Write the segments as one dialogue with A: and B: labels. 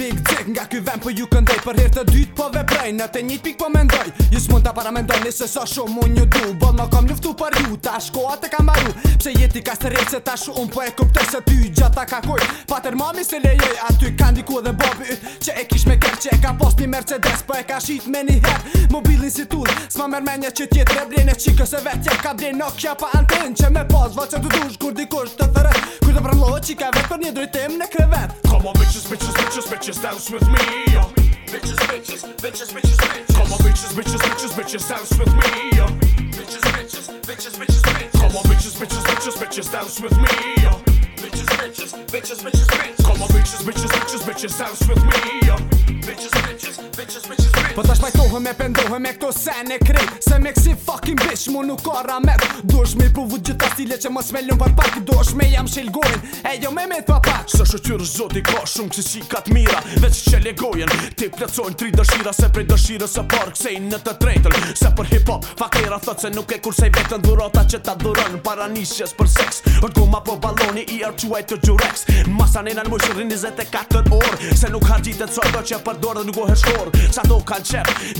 A: big dick Nga ky vend për po ju këndej, Për herë të dyt po veprej Në të njit pik po mendoj ju mund të para mendoj Nëse sa so shumë unë ju du Bon më kam luftu për ju Tash shkoa të kam baru Pse jeti ka së rrit Se tash unë po e kuptoj Se ty gjata ka kuj Pater mami se lejoj aty ty ka edhe bobi yt Që e kish me kër Që e ka post një Mercedes Po e ka shit me një her Mobilin si tull Sma mer menja që tjetë rebrine se vetja ka brin Nokia pa antin me pos Vo që dush kur dikush të ciekawe, to nie dry tym na krewet Come on bitches, bitches, bitches, bitches, dance with me Bitches, bitches, bitches, bitches, bitches Come on bitches, bitches, bitches, bitches, dance with me
B: Bitches, bitches, bitches, bitches, bitches Come on bitches, bitches, bitches, bitches, dance with me Bitches, bitches, bitches, bitches, bitches Come on bitches, bitches, bitches, bitches,
C: dance with me yo. Bitches, bitches, bitches, bitches, bitches
A: Podasz ndohëm e pendohëm e këto sen e krim Se me kësi fucking bitch mu nuk ka ramet Dush me i provu gjitha stile që më smelin për pak Dush me jam shilgojn e jo me me thua pak Sa shëtyrë zoti ka shumë kësi qikat
B: mira Veq që legojen ti plecojn tri dëshira Se prej dëshira se par kësej në të trejtër Se për hip hop fakera thot se nuk e kursej vetën Dhurata që ta dhuron para nishjes për seks Për guma po baloni i arquaj të gjurex Masa nina në mëshërin 24 orë Se nuk ha gjitë të cojdo që për dorë dhe nuk o heshkor Sa do kanë qep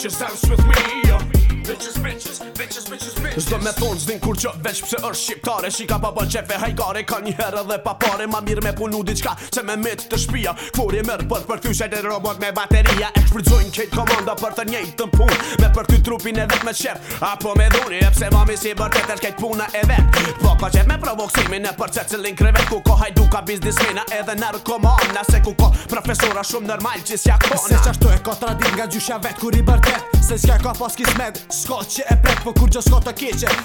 B: Just dance with me. Zdo me thonë zdin kur që veç pse është shqiptare Shika pa bën qefe hajkare ka një herë dhe pa pare Ma mirë me punu diqka se me mitë të shpia Kvor i mërë për për kyshet e robot me bateria E shpridzojnë kejt komanda për të njejtë të pun Me për ty trupin e vetë me qef Apo me dhuni e pse mami si të të shkejt puna e vet Po ka qef me provoksimin e për qecilin krevet Ku ko hajdu ka biznismina edhe narkomana Se ku ko profesora shumë normal që
A: si akona Se qashtu e ka tradin nga gjysha vet e pret po kur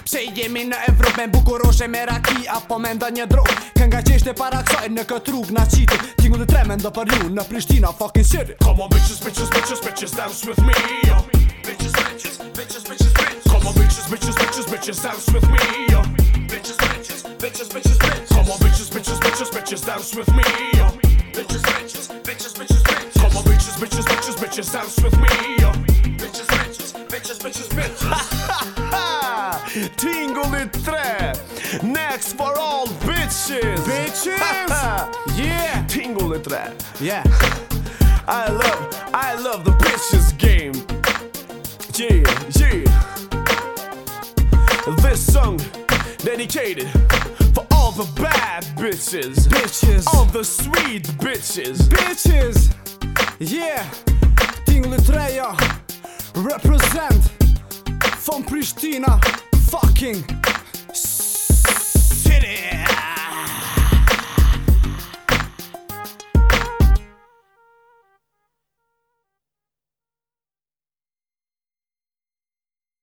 A: keqe jemi në Evropë me bukuroshe me raki Apo me nda një drogë Kënga qeshte para kësoj në këtë rrug në qiti Tingu të tremen do për ju në Prishtina fucking shit Come bitches, bitches, bitches, bitches, dance with me Bitches, bitches, bitches, bitches,
B: Come on bitches, bitches, bitches, bitches, dance with me yo. Bitches, bitches, bitches, bitches, Come on bitches, bitches, bitches, bitches,
C: dance with me yo. tingle it trap. Next for all bitches. Bitches? yeah. Tingle it trap. Yeah. I love, I love the bitches game. Yeah, yeah. This song dedicated for all the bad bitches. Bitches. All the sweet bitches. Bitches.
A: Yeah. Tingle it represent from Pristina fucking